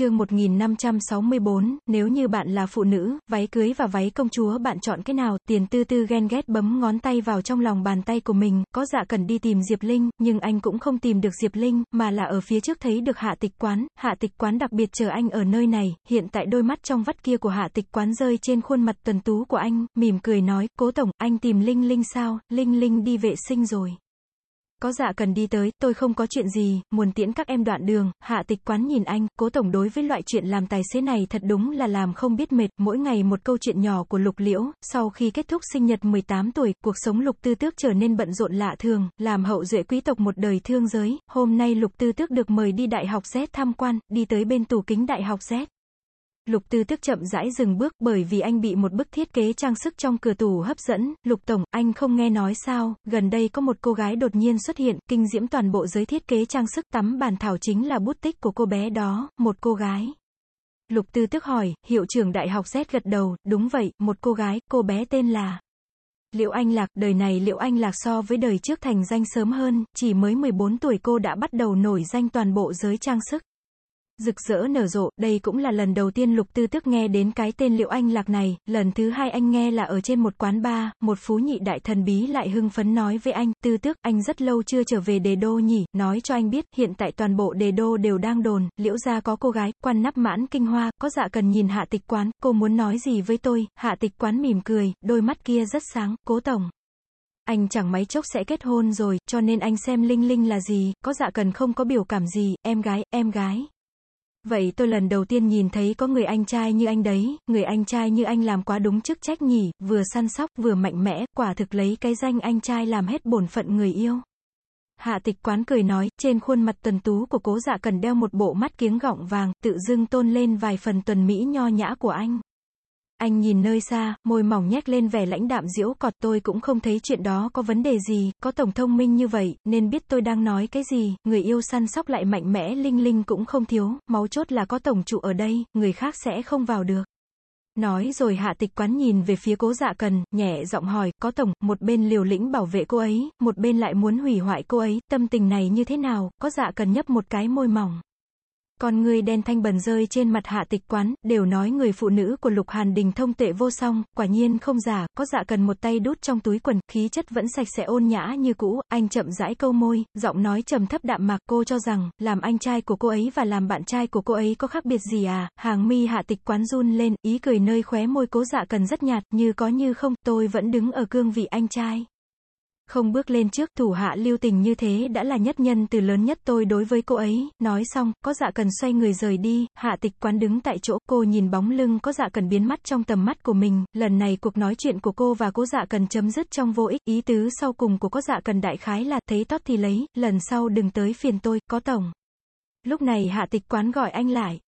chương 1564, nếu như bạn là phụ nữ, váy cưới và váy công chúa bạn chọn cái nào, tiền tư tư ghen ghét bấm ngón tay vào trong lòng bàn tay của mình, có dạ cần đi tìm Diệp Linh, nhưng anh cũng không tìm được Diệp Linh, mà là ở phía trước thấy được hạ tịch quán, hạ tịch quán đặc biệt chờ anh ở nơi này, hiện tại đôi mắt trong vắt kia của hạ tịch quán rơi trên khuôn mặt tuần tú của anh, mỉm cười nói, cố tổng, anh tìm Linh Linh sao, Linh Linh đi vệ sinh rồi. Có dạ cần đi tới, tôi không có chuyện gì, muốn tiễn các em đoạn đường, hạ tịch quán nhìn anh, cố tổng đối với loại chuyện làm tài xế này thật đúng là làm không biết mệt, mỗi ngày một câu chuyện nhỏ của lục liễu, sau khi kết thúc sinh nhật 18 tuổi, cuộc sống lục tư tước trở nên bận rộn lạ thường, làm hậu duệ quý tộc một đời thương giới, hôm nay lục tư tước được mời đi đại học Z tham quan, đi tới bên tủ kính đại học Z. Lục Tư Tức chậm rãi dừng bước bởi vì anh bị một bức thiết kế trang sức trong cửa tủ hấp dẫn. Lục Tổng, anh không nghe nói sao, gần đây có một cô gái đột nhiên xuất hiện, kinh diễm toàn bộ giới thiết kế trang sức tắm bàn thảo chính là bút tích của cô bé đó, một cô gái. Lục Tư Tức hỏi, hiệu trưởng đại học Z gật đầu, đúng vậy, một cô gái, cô bé tên là... Liệu Anh Lạc, đời này Liệu Anh Lạc so với đời trước thành danh sớm hơn, chỉ mới 14 tuổi cô đã bắt đầu nổi danh toàn bộ giới trang sức rực rỡ nở rộ, đây cũng là lần đầu tiên Lục Tư Tức nghe đến cái tên Liệu Anh Lạc này, lần thứ hai anh nghe là ở trên một quán bar, một phú nhị đại thần bí lại hưng phấn nói với anh, Tư Tức, anh rất lâu chưa trở về đề đô nhỉ, nói cho anh biết, hiện tại toàn bộ đề đô đều đang đồn, liễu gia có cô gái, quan nắp mãn kinh hoa, có dạ cần nhìn hạ tịch quán, cô muốn nói gì với tôi, hạ tịch quán mỉm cười, đôi mắt kia rất sáng, cố tổng anh chẳng mấy chốc sẽ kết hôn rồi, cho nên anh xem Linh Linh là gì, có dạ cần không có biểu cảm gì, em gái, em gái. Vậy tôi lần đầu tiên nhìn thấy có người anh trai như anh đấy, người anh trai như anh làm quá đúng chức trách nhỉ, vừa săn sóc vừa mạnh mẽ, quả thực lấy cái danh anh trai làm hết bổn phận người yêu. Hạ tịch quán cười nói, trên khuôn mặt tuần tú của cố dạ cần đeo một bộ mắt kiếng gọng vàng, tự dưng tôn lên vài phần tuần mỹ nho nhã của anh. Anh nhìn nơi xa, môi mỏng nhếch lên vẻ lãnh đạm diễu cọt tôi cũng không thấy chuyện đó có vấn đề gì, có tổng thông minh như vậy, nên biết tôi đang nói cái gì, người yêu săn sóc lại mạnh mẽ linh linh cũng không thiếu, máu chốt là có tổng trụ ở đây, người khác sẽ không vào được. Nói rồi hạ tịch quán nhìn về phía cố dạ cần, nhẹ giọng hỏi, có tổng, một bên liều lĩnh bảo vệ cô ấy, một bên lại muốn hủy hoại cô ấy, tâm tình này như thế nào, có dạ cần nhấp một cái môi mỏng. Con người đen thanh bần rơi trên mặt hạ tịch quán, đều nói người phụ nữ của Lục Hàn Đình thông tệ vô song, quả nhiên không giả, có dạ cần một tay đút trong túi quần, khí chất vẫn sạch sẽ ôn nhã như cũ, anh chậm rãi câu môi, giọng nói trầm thấp đạm mạc, cô cho rằng, làm anh trai của cô ấy và làm bạn trai của cô ấy có khác biệt gì à, hàng mi hạ tịch quán run lên, ý cười nơi khóe môi cố dạ cần rất nhạt, như có như không, tôi vẫn đứng ở cương vị anh trai không bước lên trước, thủ hạ lưu tình như thế đã là nhất nhân từ lớn nhất tôi đối với cô ấy, nói xong, có dạ cần xoay người rời đi, hạ tịch quán đứng tại chỗ, cô nhìn bóng lưng có dạ cần biến mất trong tầm mắt của mình, lần này cuộc nói chuyện của cô và cố dạ cần chấm dứt trong vô ích, ý tứ sau cùng của có dạ cần đại khái là, thấy tót thì lấy, lần sau đừng tới phiền tôi, có tổng. Lúc này hạ tịch quán gọi anh lại.